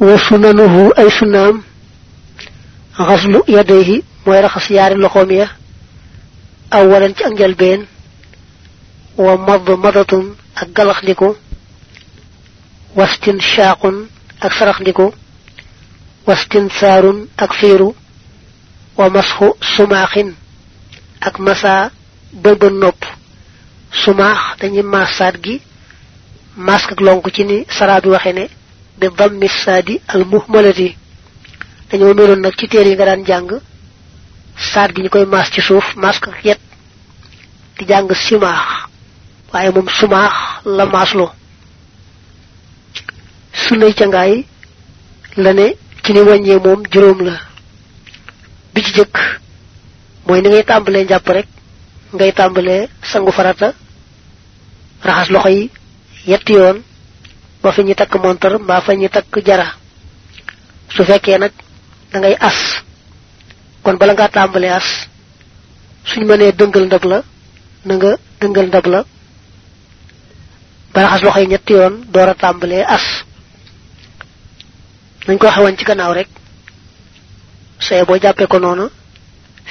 wa sunanuhu ay sunnaam xaslu yadayhi mooy raxas yaari loxoom ya awalan ci ak njalbeen wa mad madatun ak galax ndiku wastin shaaqun ak sarax ndiku wastin saarun ak fiiru wa masxu sumaaxin ak masa bi dammi saadi al muhmalati. Dañoo meloon nag ci téere yi nga daan jàng saat gi ñu koy maas ci suuf mask ak yet di jàng simaax. Waaye moom sumaax la maaslo sunnay cangaay la ne ci ni wàññee moom juróom la. Bi ci jëkk mooy ni ngay tàmbalee njàpp rek ngay tàmbalee sangu farata raxas loxo yi yetti yoon ba fi ñu takk montar mbaa fa ñu takk jara. Su fekkee nag da ngay as. Kon bala ngaa tàmbalee as suñ mënee dëngal ndab la na nga dëngal ndab la ba raxas loxo yi ñetti yoon door a tàmbalee as. Nañ ko xewoon ci gannaaw rek saye boo jàppee ko noonu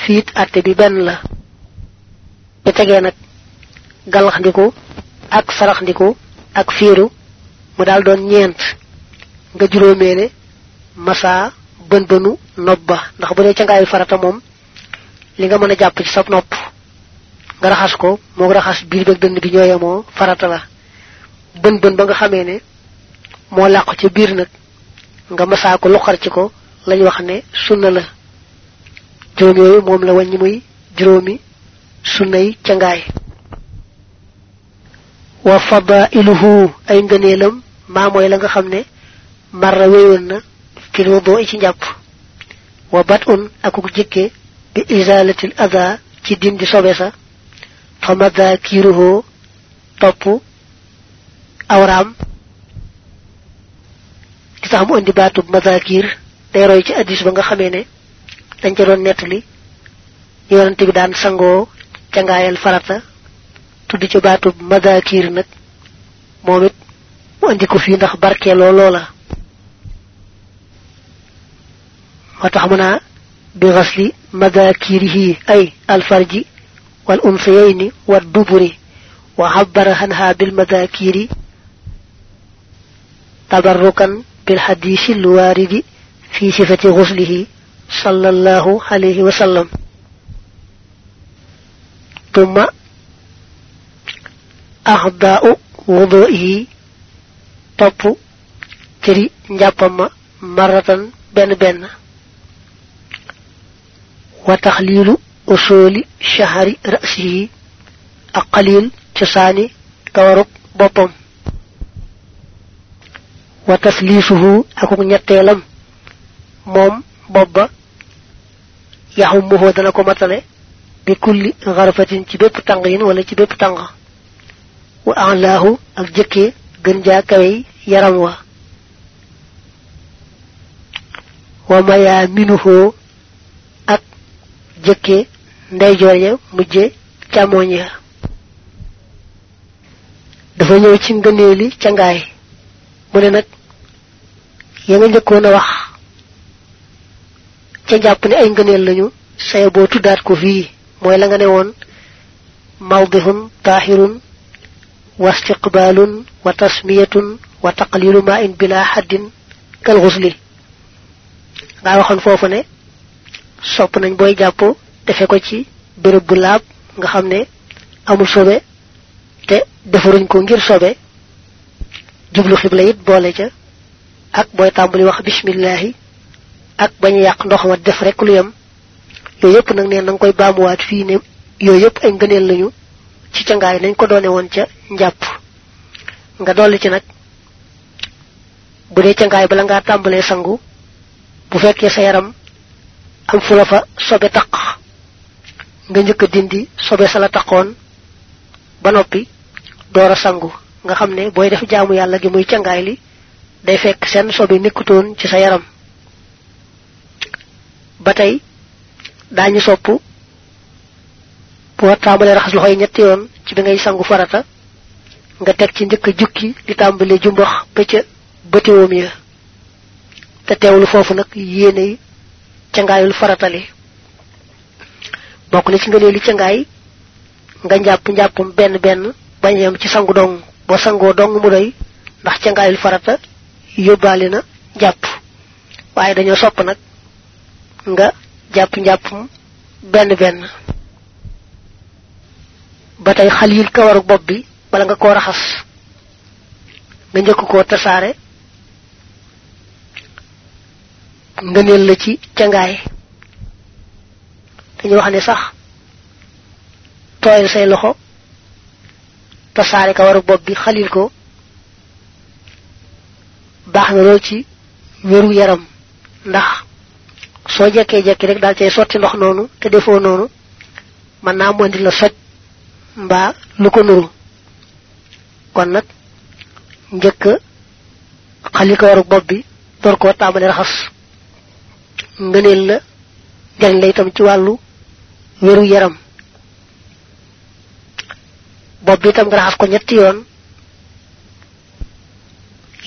fiit àtte bi benn la. Bu tegee nag galax ndiku ak sarax ndiku ak fiiru mu daal doon ñeent. Nga juróomeele masa bën bënu nopp ba. Ndax bu dee ca ngaayu farata moom li nga mën a jàpp ci sa nopp nga raxas ko moo raxas biir beeg dënn bi ñooyemoo farata la. Bën bën ba nga xamee ne moo làqu ca biir nag nga masaa ko luqar ci ko lañ wax ne sunna la. Juróom yooyu moom la wàññi muy juróomi sunnay ca ngaay. Wa fadailuhu ay ngëneelam maa mooy la nga xam ne marra wéyoon na fil wudu ci njàpp. wa bat un akuk jëkke bi isalatil ada ci dindi sobe sa. fa topp awraam. di tax mu andi baatub madakir day roy ci addis ba nga xamee ne dañ ca doon nettali yonante bi daan sangoo ca ngaayal farata tudd ci baatub madakir nag moom it mu andi ko fii ndax barkeeloo loola moo tax mu naa bi xasli madakirihi ay alfarji wal unsayayni wa duburi wa xabbara anha bil madakiri tabarrukan bil hadisi alwaridi fi sifati ghuslihi sallallahu alayhi wa sallam ثم أعضاء وضوئه topp cëri njàppama maratan benn benn wa taxliilu usooli shahari rasihi ak xaliil cosaani kawarug boppam wa tasliisuhu akuk ñetteelam moom bopp ba yaxumuhoo dana ko matale bi kulli xarafatin ci bépp tàng yin wala ci bépp tàng wa alaahu ak jëkkee gën jaa kawey yaram wa. Wa maya minuhoo ak jëkke ndeyjoor ya mujje càmmoñ ya. Dafa ñëw ci ngëneeli ca ngaay mu ne nag ya nga njëkkoon a wax ca jàpp ne ay ngëneel lañu saye boo tuddaat ko fii mooy la nga ne woon taahirun taqlilu ma in bila haddin kal xusli nga waxoon foofu ne sopp nañ booy jàpp defe ko ci béréb bu nga xam ne amul sobe te defaruñ ko ngir sobe. ca ak booy tàmbali wax bismillahi ak bañ yàq ndox ma def rek lu yem. yooyu yëpp nag neen na nga koy baamuwaat fii ne yooyu ay ci cangaay nañ ko doone woon ca njàpp. Nga dolli ci nag bu dee cangaay bala ngaa tàmbalee sangu bu fekkee sa yaram am fu la fa sobe taq nga njëkk dindi sobe sa la taqoon ba noppi door sangu. Nga xam ne def jaamu yàlla gi muy cangaay li day fekk seen sobe nekkutoon ci sa yaram. Ba tey daañu boo tàmbalee raxas loxo yi ñetti yoon ci bi ngay sangu farata nga teg ci a jukki di tàmbalee jumbax ba ca bëtiwoom ya. Te teewlu foofu nag yéene cangaayul faratali bokk na ci ngëneeli cangaay nga njàpp njàppum benn benn bañ yam ci sangu dong. Boo sangoo dong mu doy ndax cangaayul farata yóbbaale na jàpp waaye dañoo sopp nag nga jàpp njàppum benn benn ba tey xalil kawaru bopp bi wala nga koo raxas nga njëkk koo tasaare ngëneel la ci cangaay. Dañu wax ne sax tooyal say loxo kawaru bi ko na ci yaram. Ndax soo jekkee jekki rek daal cay sotti ndox noonu te defoo noonu man naa mondi la mbaa lu ko nuru. Kon nag njëkk xali ko waru bopp bi door koo tàmbali raxas. Ngëneel la jariñ la itam ci wàllu wéru yaram. Bopp bi nga raxas ko ñetti yoon.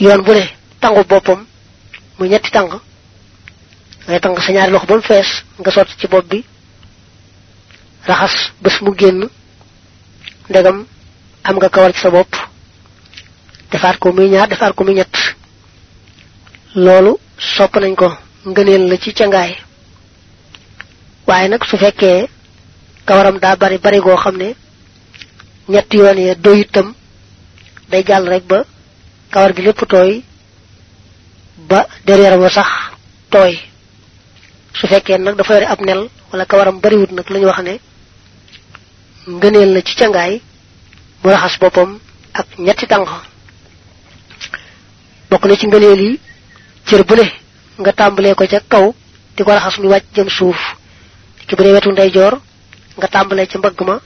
Yoon bu ne tangu boppam mu ñetti tang ngay tang sa ñaari loxo ba mu fees nga sotti ci bi raxas bés mu génn ndegam am nga kawar ci sa bopp. Defaat ko muy ñaar defaat ko muy ñett. Loolu sopp nañ ko la ci su kawaram daa bari bari goo xam ne ya doyitam day jàll rek ba kawar gi lépp tooy ba der yaram wa sax tooy. Su fekkee nag dafa ab nel wala kawaram bariwut nag lañu wax ne ngëneel la ci cangaay mu raxas boppam ak ñetti tànk. Bokk na ci ngëneel yi cër bu ne nga tàmbalee ko ca kaw di ko raxas mu wàcc jëm suuf. Ci bu dee wetu ndeyjoor nga tàmbalee ca mbagg ma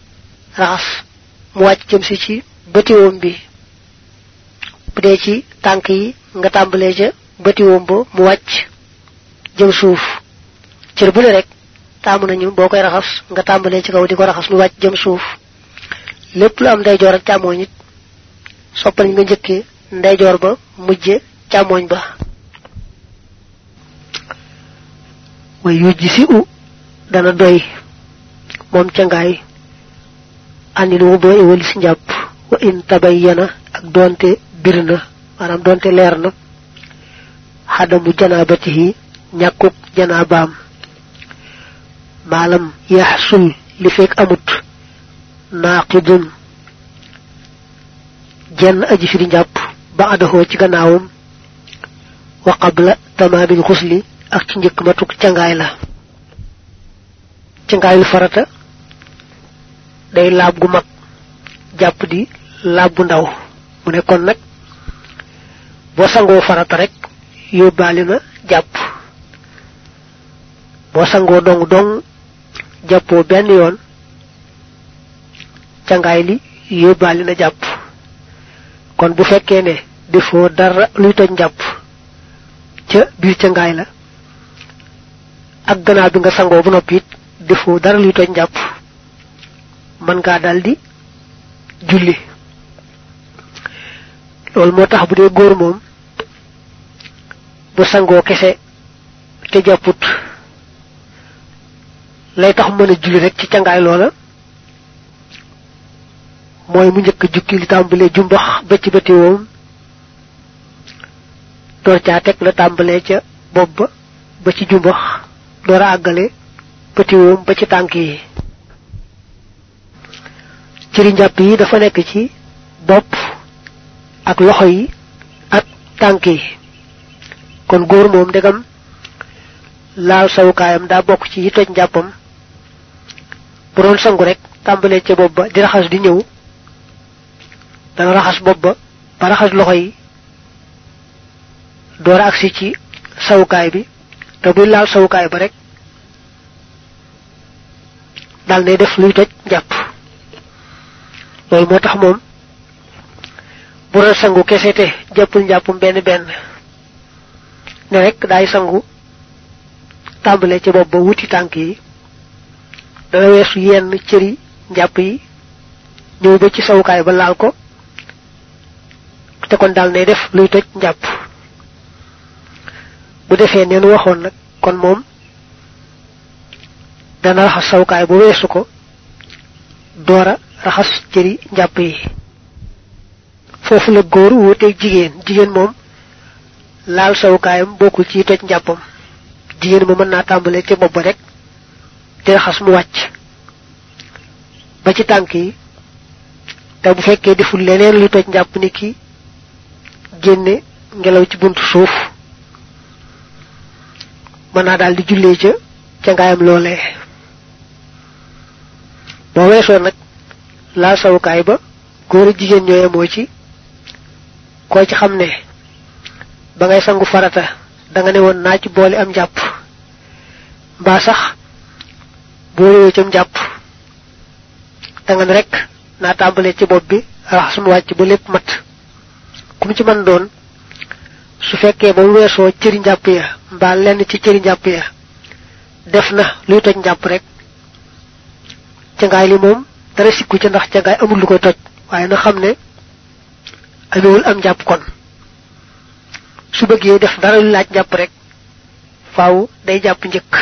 raxas mu wàcc jëm si ci bëtiwoom bi. Bu dee ci tànk yi nga tàmbalee ca bëtiwoom ba mu wàcc jëm suuf. Cër bu ne rek taamu nañu boo koy raxas nga tàmbalee ci kaw di ko raxas mu wàcc jëm suuf. Lépp lu am ndeyjoor ak càmmooñ it soppal nga njëkkee ndeyjoor ba mujje càmmooñ ba. Way yujji si u dana doy moom cangaay andil wu doy walis njàpp wa in tabayyana ak donte bir na maanaam donte leer na maalam yaxsul li fekk amut. Naaqidun jenn aji firi njàpp ba adahoo ci gannaawam. Wa qabla tamaabil xusli ak ci njëkk matuk cangaay la. Farata day laab gu mag. Jàpp di laab bu ndaw. Mu ne kon nag boo sangoo farata rek na jàpp. Boo sangoo dong dong jàppoo benn yoon cangaay li yóbbaale na jàpp. Kon bu fekkee ne defoo dara luy toj njàpp ca biir cangaay la ak gannaaw bi nga sangoo bu noppi it defoo dara luy toj njàpp man ngaa daldi julli. Loolu moo tax bu dee góor moom bu sangoo kese te jàpput lay tax mën a julli rek ci cangaay loola? Mooy mu njëkk jukki li tàmbalee jumbax ba ci bëti woom door caa teg la tàmbalee ca bopp ba ci jumbax door a àggale bëti woom ba ci tànk yi. Ciri njàpp yi dafa nekk ci ak loxo ak tànk yi. Kon góor moom ndegam laal sawukaayam daa bokk ci bu sangu rek tàmbalee ca bopp ba di raxas di ñëw dana raxas bopp ba raxas loxo yi door agsi ci sawukaay bi te buy laal sawukaay ba rek dal ne def luy toj njàpp loolu moo tax bu sangu kese te njàppum benn benn ne rek daay sangu tàmbalee ci bopp ba wuti tànk yi dana weesu yenn cëri njàpp yi ñëw ba ci sawukaay ba laal ko te kon dal ne def luy toj njàpp. Bu defee neen waxoon nag kon moom dana raxas sawukaay bu weesu ko doora raxas cëri njàpp yi. Foofu la góor wuuteeg jigéen jigéen moom laal sawukaayam bokkul ci toj njàppam. Jigéen mu mën naa tàmbale ci bopp rek te raxas mu wàcc. Ba ci tànk yi te bu fekkee deful leneen lu toj njàpp ni ki génne ngelaw ci buntu suuf. Mën naa daal di jullee ca ca ngaayam loolee. Boo weesoo nag laal sawukaay ba góor ak jigéen ñooye moo ci. Koo ci xam ne ba ngay sangu farata da nga ne woon naa ci boole am jàpp mbaa sax boolewoo cam jàpp. Da rek naa tàmbalee ci bopp bi raxas mu wàcc ba lépp mat. Kum ci man doon su fekkee ba weesoo cëri njàpp ya mbaa lenn ci cëri njàpp ya def na luy toj njàpp rek. Ca ngaay li moom dara sikku ca ndax ca ngaay amul lu koy toj. Waaye na xam ne am njàpp kon. Su bëggee def dara lu laaj njàpp rek faaw day jàpp njëkk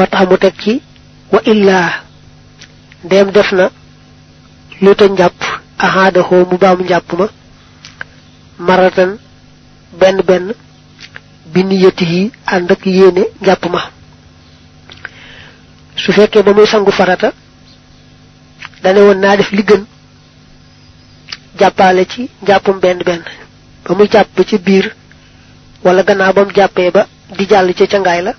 moo tax mu ci wa illaa ndem def na lu toj njàpp ahaadahoo mu baamu njàpp ma maratan benn benn bi niyati yi ànd ak yéene njàpp ma. Su fekkee ba muy sangu farata dane woon naa def li gën jàppaale ci njàppum benn benn ba muy jàpp ci wala ba di ca la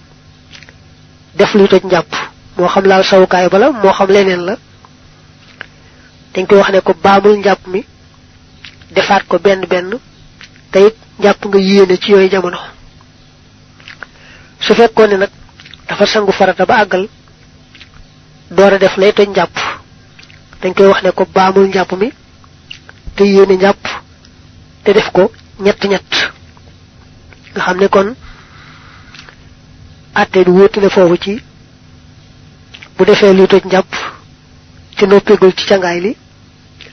def lu toj njàpp. Moo xam laal sawukaay ba la moo xam leneen la. Dañ koy wax ne ko baamul njàpp mi defaat ko benn benn te it nga yéene ci yooyu jamono. Su fekkoon ne nag dafa sangu farata ba àggal door a def lay dañ koy wax ne ko baamul njàpp mi te yéene njàpp te def ko ñett ñett nga xam kon atte bi wóotu ne foofu ci bu defee luy toj njàpp ci noppegul ci cangaay li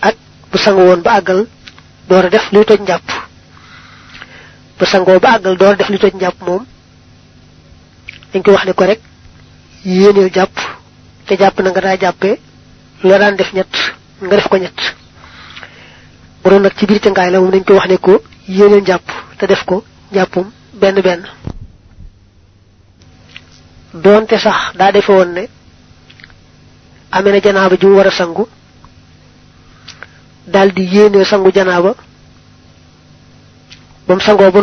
ak bu sangu woon ba àggal door a def luy toj njàpp. Bu sangoo ba àggal door a def luy toj njàpp moom dañ koy wax ne ko rek yéeneel jàpp te jàpp na nga daa jàppee loo daan def ñett nga def ko ñett. Bu doon ci biir cangaay la moom dañ koy wax ne ko jàpp te def ko jàppum benn benn doonte sax daa defe woon ne amee na mu war sangu daldi yéene sangu janaaba moom sangoo ba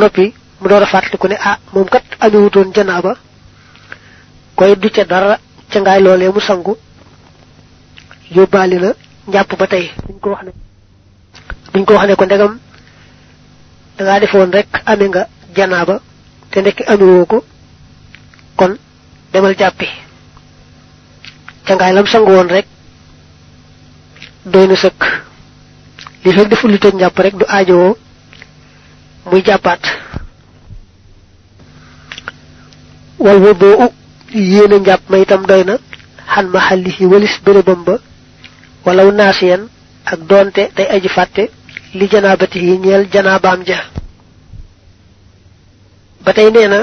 mu a fàttaliku ne ah moom kat amewutoon janaaba koy du ca dara ca ngaay loolee mu sangu yóbbaali na njàpp ba tey. Buñ ko wax ne ko wax ne ko ndegam woon rek nga janaaba te ndekki amewoo ko kon demal jàppi. Cangaay lam sangu woon rek doy na li fekk deful lu tëj njàpp rek du aajowoo muy jàppaat. Wal wa boo yéene njàpp ma itam doy na. Xan ma xallihi walis bérébam ba walaw naasiyan ak doonte day aji fàtte li janaabati yi ñeel janaabaam ja. Ba tey nee na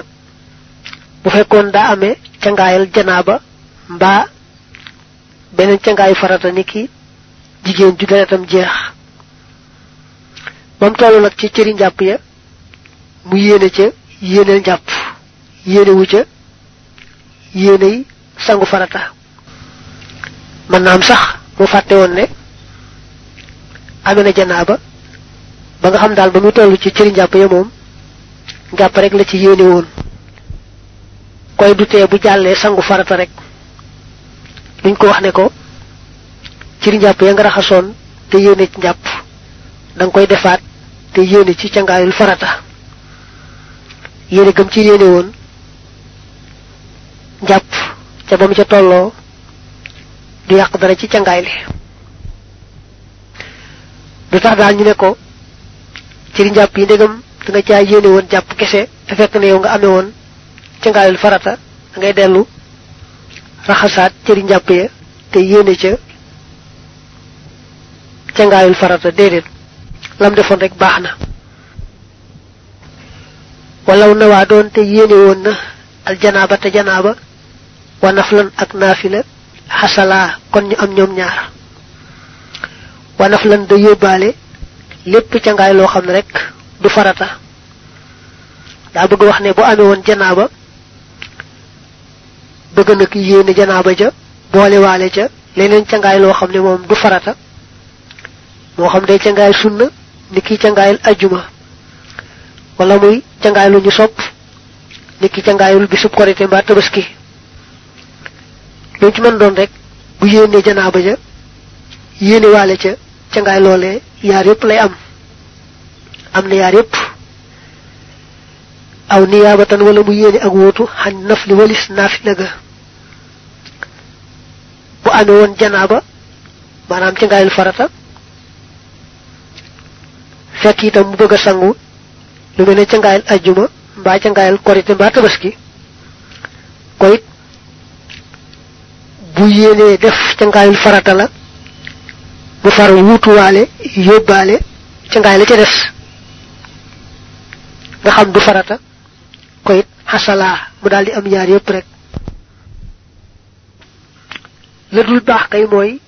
bu fekkoon daa amee cangaayal janaaba mbaa beneen cangaayu farata ni ki jigéen ju deretam jeex. Bam tollu nag ci cëri njàpp ya mu yéene ca yéeneel njàpp yéene wu ca yéeney sangu farata. Mën naa am sax mu fàtte woon ne amee na janaaba ba nga xam daal ba muy toll ci cëri njàpp ya njàpp rek la ci yéene woon koy dutee bu jàllee sangu farata rek. Duñ ko wax ne ko ciri njàpp ya nga raxasoon te yéene ci njàpp da koy defaat te yéene ci farata. Yéene gëm ci yéene woon njàpp ca ba mu ca tolloo du yàq dara ci cangaay li. Du tax daal ñu ne ko ciri njàpp yi ndegam da nga caa yéene woon jàpp kese fekk ne yow nga amee woon cangaayul farata da ngay dellu raxasaat cëri njàpp ya te yéene ca cangaayul farata déedéet lam defoon rek baax na. Walaw na waa doon te yéene woon al janaaba te janaaba wa naflan ak naafila xasalaa kon ñu am ñoom ñaar. Wa naflan da yóbbaale lépp ca ngaay loo xam ne rek du farata. Daa bëgg wax ne bu amee woon janaaba bëgg nag yéene janaaba ja boole waale ca leneen ca ngaay loo xam ne moom du farata moo xam day ca ngaay sunna ni ki ca ngaayal ajjuma wala muy ca ngaay lu ñu sopp ni ki ca ngaayul bisub korité mbaa tabaski lu ci mën doon rek bu yéene janaaba ja yéene waale ca ca ngaay loolee yaar yépp lay am am na yaar yépp aw niyaabatan wala mu yéene ak wóotu xañ nafli walis naafila ga bu amee woon janaaba maanaam ci ngaayul farata fekk itam mu bëgg a sangu lu mel ne ca ngaayal ajjuma mbaa ca ngaayal korite mbaa tabaski ko it bu yéenee def ca ngaayul farata la bu far wuutuwaale yóbbaale ca ngaay la ca des nga xam du farata ko it xasalaa mu daal di am ñaar yépp rek. La dul baax kay mooy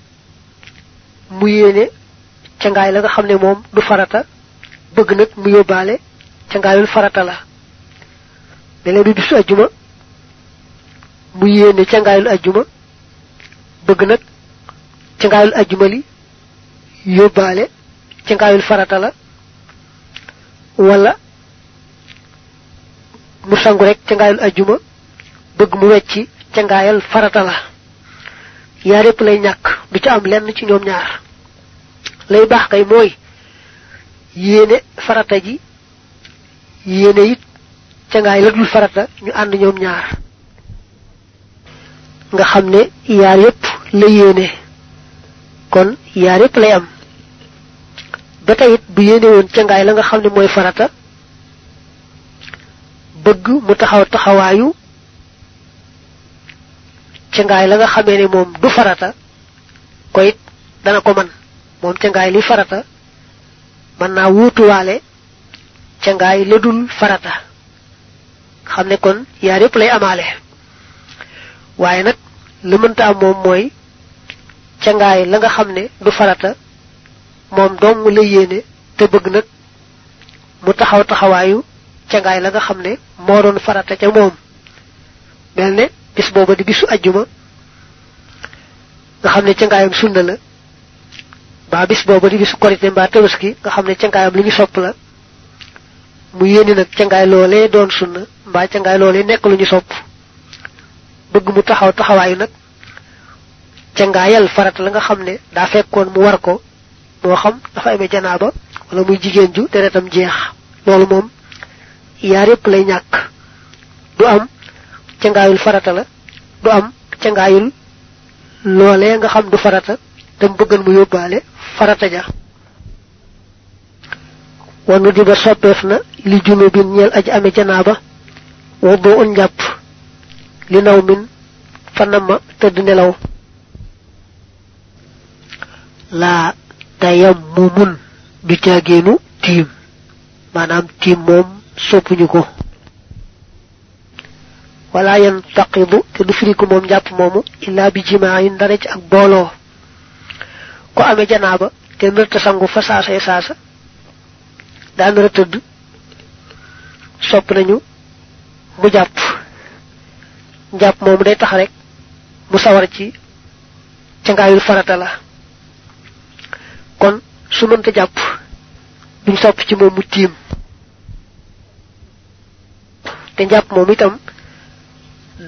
mu yéene ca ngaay la nga xam ne moom du farata bëgg nag mu yóbbaale ca ngaayul farata la. Mel bi bisu ajjuma mu yéene ca ngaayul ajjuma bëgg nag ca ngaayul li yóbbaale ca ngaayul farata la. Wala mu sangu rek ca ngaayul ajjuma bëgg mu wecci ca ngaayal farata la. Yaar yépp lay ñàkk du ca am lenn ci ñoom ñaar. Lay baax kay mooy yéene farata ji yéene it ca dul farata ñu ànd ñoom ñaar. Nga xam ne yaar yépp la yéene kon yaar yépp lay am. Ba tey it bu yéene woon ca ngaay la nga xam ne mooy farata bëgg mu taxaw taxawaayu ca ngaay la nga xamee ne moom du farata ko it dana ko man moom ca ngaay li farata mën naa wuutuwaale ca ngaay la dul farata. Xam ne kon yaar yépp lay amaale. Waaye nag la mënta am moom mooy ca ngaay la nga xam ne du farata moom dong la yéene te bëgg nag mu taxaw taxawaayu ca ngaay la nga xam ne moo doon farata ca moom. mel ne bis booba di bisu ajjuma nga xam ne ca ngaayam sunna la ba bis booba di bisu korité mbaa tabaski nga xam ne ca ngaayam li ñu sopp la mu yéene nag ca ngaay loolee doon sunna mbaa ca ngaay loolee nekk lu ñu sopp. bëgg mu taxaw taxawaayu nag ca ngaayal farata la nga xam ne daa fekkoon mu war ko moo xam dafa amee janaaba wala muy jigéen ju deretam jeex. loolu moom yaar yépp lay ñàkk. Du am. Ca ngaayul farata la. Du am. Ca ngaayul loolee nga xam du farata. Te mu bëggan mu yóbbaale farata ja. Wanu di ba soppeef na li junu bin ñeel aji ame janaaba woddu un njàpp li naw min fanama tëdd nelaw. Laa tayammumun du caageenu tiim. Maanaam tiim moom soppuñu ko. Wala yan taqidu te du firiku moom njàpp moomu illa bi jimaayin dara ci ak booloo. Ko amee janaaba te nërta sangu fa saasay saasa daa nara tëdd sopp nañu mu jàpp. Njàpp moomu day tax rek mu sawar ci ca ngaayul farata la. Kon su mënta jàpp duñ sopp ci moom mu te njàpp moom itam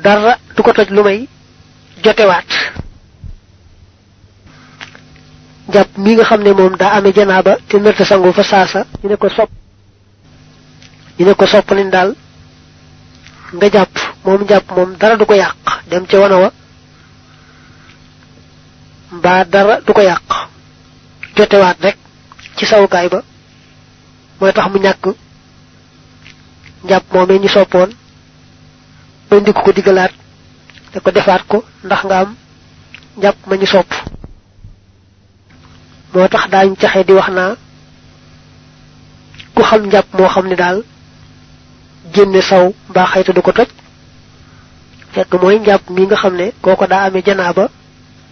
dara du ko toj lu may jotewaat. Jàpp mi nga xam ne moom daa amee janaaba te nërta sangu fa saasa ñu ne ko sopp ñu ne ko sopp nañ daal nga jàpp moom jàpp moom dara du ko yàq dem ca wana wa mbaa dara du ko yàq jotewaat rek ci sawukaay ba mooy tax mu ñàkk njàpp moomee ñu soppoon ba ndik ko digalaat te ko defaat ko ndax nga am njàpp ma ñu sopp. Moo tax daañ caxe di wax naa ku xam njàpp moo xam ne daal génne saw mbaa xayta du ko toj fekk mooy njàpp mi nga xam ne kooko daa amee janaaba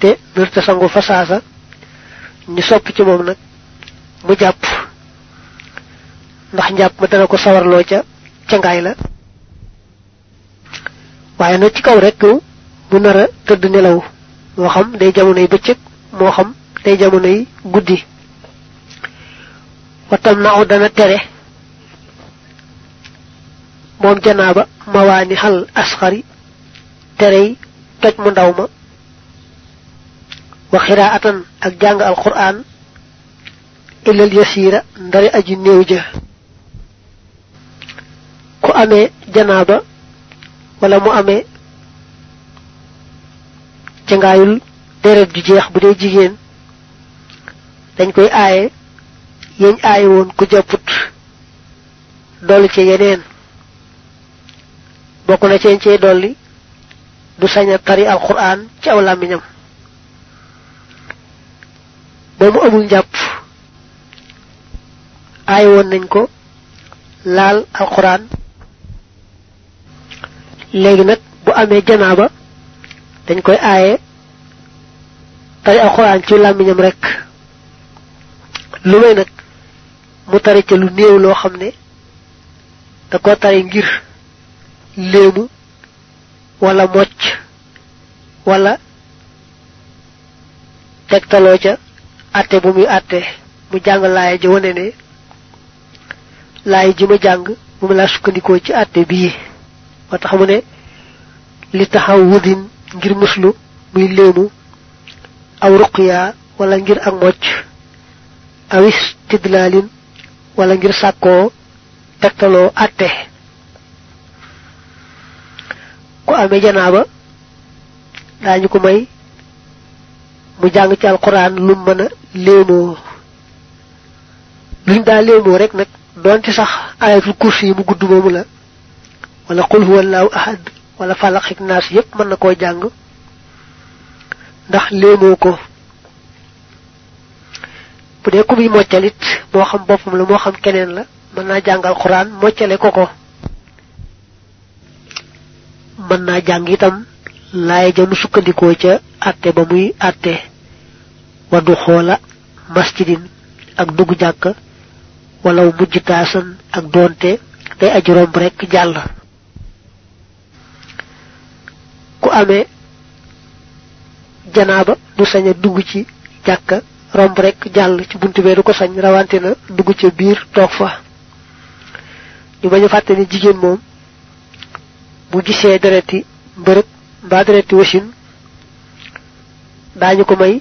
te nërta sangu fa saasa ñu sopp ci moom nag mu jàpp. Ndax njàpp ma dana ko sawarloo ca ca ngaay la waaye nag ci kaw rek mu nar a tëdd nelaw moo xam day jamonoy bëccëg moo xam day jamonoy guddi. Watam naaw dana tere moom janaaba mawaani xal asxari terey toj mu ndaw ma. Wa xiraatan ak jàng alquran illal yasira ndari aji néew ku amee janaaba wala mu amee ci ngaayul deret ju jeex bu dee jigéen dañ koy aaye yeñ aaye woon ku jàpput dolli ci yeneen. Bokk na ceen cee dolli du saña tari alquran ci aw làmmiñam. Ba mu amul njàpp aaye woon nañ ko laal alquran léegi nag bu amee janaaba dañ koy aaye tari alquran ci làmmiñam rek. lu may nag mu tari ca lu néew loo xam da ko tari ngir léemu wala mocc wala tegtaloo ca atte bu muy atte mu jàng laaya ji wane ne laaya ji ma jàng mu laa sukkandikoo ci atte bii ba tax mu ne li taxaw ngir muslu muy léemu aw ruqya wala ngir ak mocc aw istidlalin wala ngir sàkkoo tegtaloo atte. Ku amee janaaba ko may mu jàng ci alquran lu mën a léemoo luñ daa léemoo rek nag doonte sax ayatul kursi mu gudd moomu la wala qul huwa allahu ahad. Wala falaq ak naas yépp mën na koo jàng. Ndax léemoo ko. Bu dee ku muy moccalit moo xam boppam la moo xam keneen la mën naa jàng alquran moccale ko ko. Mën naa jàng itam laay janu sukkandikoo ca atte ba muy atte waddu xoola masjidin ak dugg jàkk walaw mujj ak doonte day aji romb rek ku amee janaaba du sañ a dugg ci jàkka romb rek jàll ci buntu bee du ko sañ rawante na dugg ca biir toog fa. Ñu bañ a fàtte ni jigéen moom bu gisee dereti mbërëg mbaa dereti wasin daañu ko may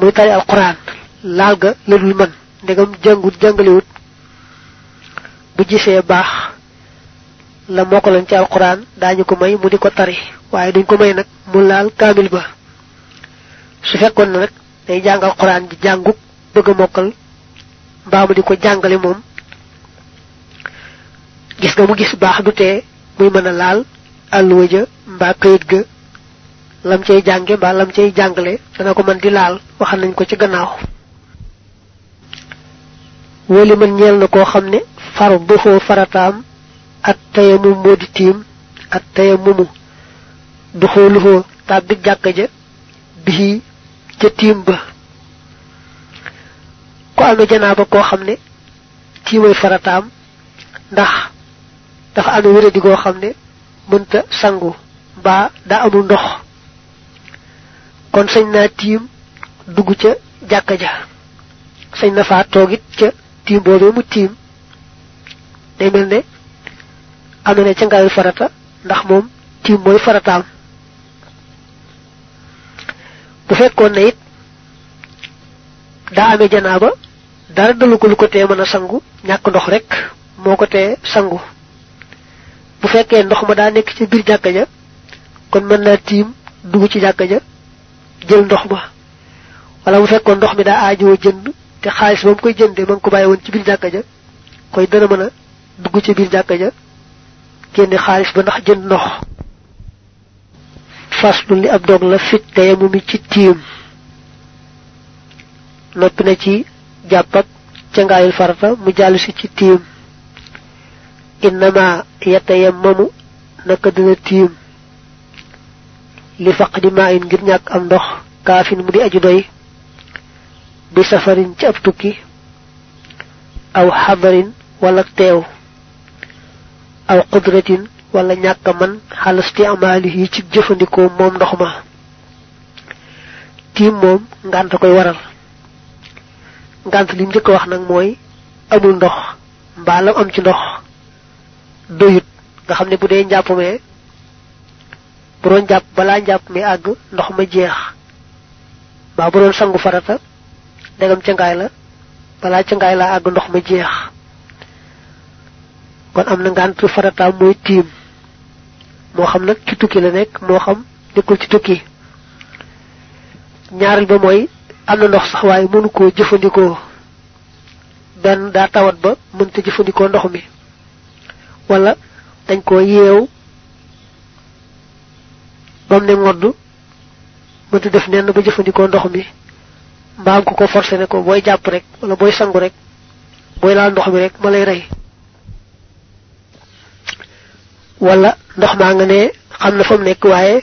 muy tari alquran laal ga la dul man ndegam jàngut jàngaliwut bu gisee baax la mokkaloon ci alquran daañu ko may mu di ko tari waaye duñ ko may nag mu laal kaamil ba. su fekkoon na nag day jàng alquran bëgg a mokkal mbaa mu di ko gis nga mu gis baax du tee muy a laal àlluwa ja mbaa kayit ga lam jànge mbaa lam jàngale dana ko mën di laal waxal nañ ko ci gannaaw. Wali man ñeel na koo xam ne far bëfoo farataam ak tayamum moo di tayamumu duxoo luxoo tàbbi jàkka bii ca tiim ba. Ku amee janaaba koo xam ne tiimay farataam ndax dafa amee wéradi goo xam ne mënta sangu mbaa daa amul ndox. Kon sañ naa tiim ca na faa toogit ca tiim boobee mu tiim. Day mel ne am na ne ca farata ndax moom tiim mooy farataam bu fekkoon ne it daa amee janaaba dara dalu ko lu ko tee mën a sangu ñàkk ndox rek moo ko tee sangu. bu fekkee ndox ma daa nekk ci biir jàkka ja kon mën naa tiim dugg ci jàkka ja jël ndox ma. wala bu fekkoon ndox mi daa aajoo jënd te xaalis ba mu koy jëndee ma ngi ko bàyyi woon ci biir jàkka ja koy dana mën a dugg ci biir jàkka ja génne xaalis ba ndax jënd ndox faslu li ab dog la fit te mu mi ci tiim. Noppi na ci jàpp ak ca ngaayul farata mu jàll si ci tiim. Innama yatayammamu naka dina tiim. Li faqdi ma in ngir ñàkk am ndox kaafin mu di aju doy. Bi safarin ci ab tukki aw xadarin wala teew. Aw qudratin wala ñàkk man xalasti amaalihi ci jëfandikoo moom ndox ma. Tiim moom ngant koy waral. Ngant li njëkk wax nag mooy amul ndox mbaalam am ci ndox doyut. Nga xam ne bu dee njàpp mee bu doon jàpp balaa njàpp mi àgg ndox ma jeex. Ba bu doon sangu farata degam ca ngaay la balaa ca ngaay la àgg ndox ma jeex. Kon am na ngant farata mooy tiim moo xam nag ci tukki la nekk moo xam nekkul ci tukki. ñaareel ba mooy am na ndox sax waaye mënu koo jëfandikoo. benn daa tawat ba mënta jëfandikoo ndox mi. wala dañ ko yeew bam ne ngodd mënta def nenn ba jëfandikoo ndox mi. mbaam ko ko forcé ne ko booy jàpp rek wala booy sangu rek booy laal ndox mi rek ma lay rey wala ndox maa nga ne xam na fa mu nekk waaye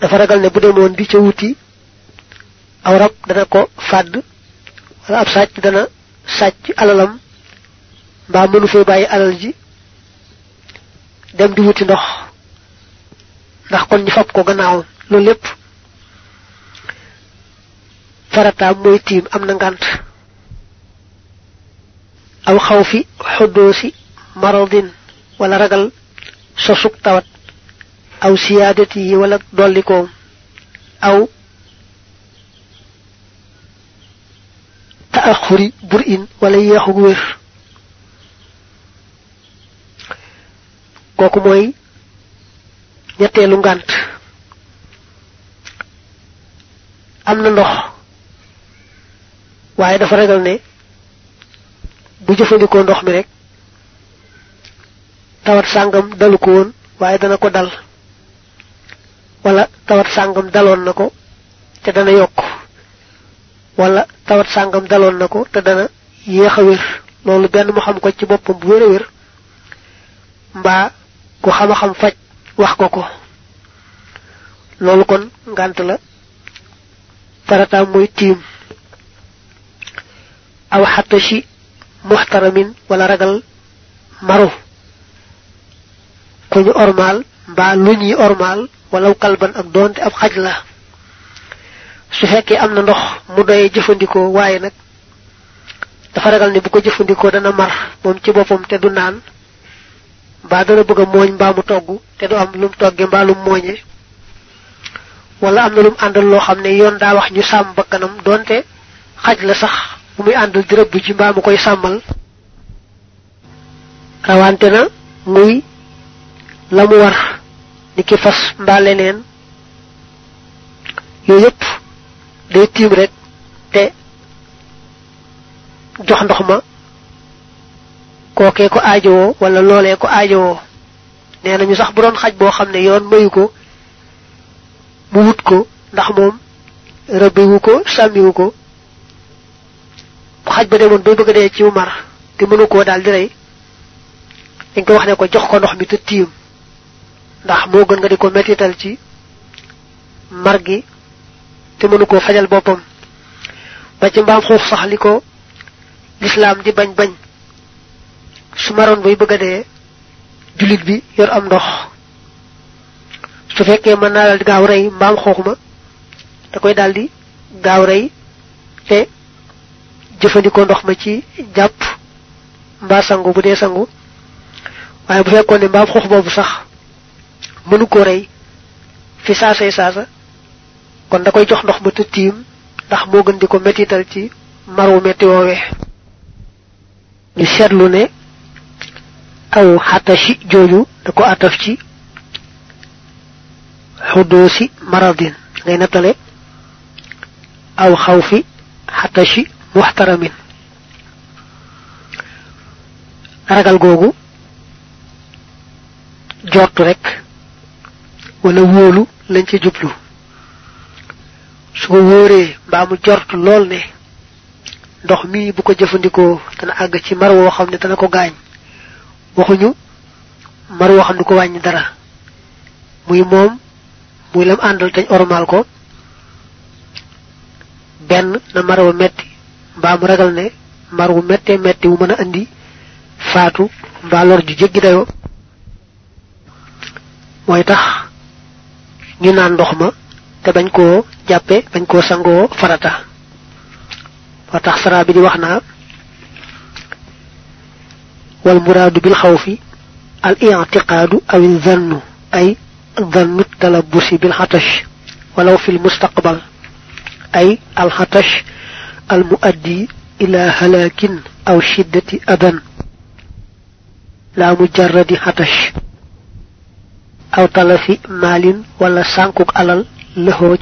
dafa ragal ne di wuti aw rab dana ko fàdd wala ab sàcc dana sàcc alalam mbaa mënu fee bàyyi alal ji dem di wuti ndox ndax kon ñu fab ko gannaaw loolu lépp farataam mooy tiim am na ngant aw xaw fi xuddoosi maradin wala ragal sosuk tawat aw siyaadati yi wala dollikoom aw taaxuri bur in wala yeexug wér. Kooku mooy ñetteelu ngànt. Am na ndox waaye dafa ragal ne bu jëfandikoo ndox mi rek tawat sàngam dalu ko woon waaye dana ko dal. Wala tawat sàngam daloon na ko te dana yokk. Wala tawat sàngam daloon na ko te dana yéex a wér. Loolu benn mu xam ko ci boppam bu wér a wér mbaa ku xam xam faj wax ko ko. Loolu kon ngant la farataam mooy tiim. Aw xattashi muxtaramin wala ragal maru ku ñu ormaal mbaa lu ñuy ormaal walaw kalban ak doonte ab xaj la. Su fekkee am na ndox mu doyee jëfandikoo waaye nag dafa ragal ne bu ko jëfandikoo dana mar moom ci boppam te du naan mbaa dana bëgg a mooñ mbaa mu togg te du am lum togge mbaa lum mooñe. Wala am na lum àndal loo yoon daa wax ñu bakkanam doonte xaj la sax bu muy àndal di rëbb ji mbaa mu koy sàmmal. Rawante na muy la mu war ni ki fas mbaa leneen yooyu yépp day tiim rek te jox ndox ma kookee ko aajowoo wala loolee ko aajowoo. Nee nañu sax bu doon xaj boo xam ne yoon mayu ko mu wut ko ndax moom rëbbiwu ko sàmmiwu ko. Xaj ba demoon bay bëgg dee ci mar te mënu koo daal di rey dañ ko wax ne ko jox ko ndox mi te tiim ndax moo gën nga di ko mettital ci mar gi te mënu koo fajal boppam. ba ci mbaam xuux sax li ko lislaam di bañ bañ su maroon bay bëgg a dee jullit bi yor am ndox. su fekkee mën naa dal gaaw rey mbaam xuux ma da koy daldi gaaw rey te jëfandikoo ndox ma ci jàpp mbaa sangu bu dee sangu. waaye bu fekkoon ne mbaam xuux boobu sax mënu ko rey fi saasay saasa kon da koy jox ndox ma te tiim ndax moo gën di ko mettital ci maru metti woowee ñu seetlu ne aw xatashi jooju da ko ataf ci xudoosi maradin. Ngay nattale aw xawfi xatashi muxtaramin. Ragal googu jortu rek wala wóolu lañ ci jublu. Su ko wóoree mbaa mu jortu lool ne ndox mi bu ko jëfandikoo dana àgg ci mar woo xam ne dana ko gaañ. Waxuñu mar woo xam ko wàññi dara. Muy moom muy lam àndal tañ ormal ko. Benn na mar wa metti mbaa mu ragal ne mar wu mette metti wu mën andi faatu mbaa lor ju jéggi dayo mooy tax ñu naan ndox ma te bañ koo jàppe bañ koo sangoo farata wa tax sara bi di wax naa wal muraadu bil xawfi al i'tiqaadu aw zannu ay ظن التلبس بالحتش ولو في المستقبل أي الحتش المؤدي إلى هلاك أو شدة أذى لا مجرد حتش أو تلف مال ولا سانكوك علل له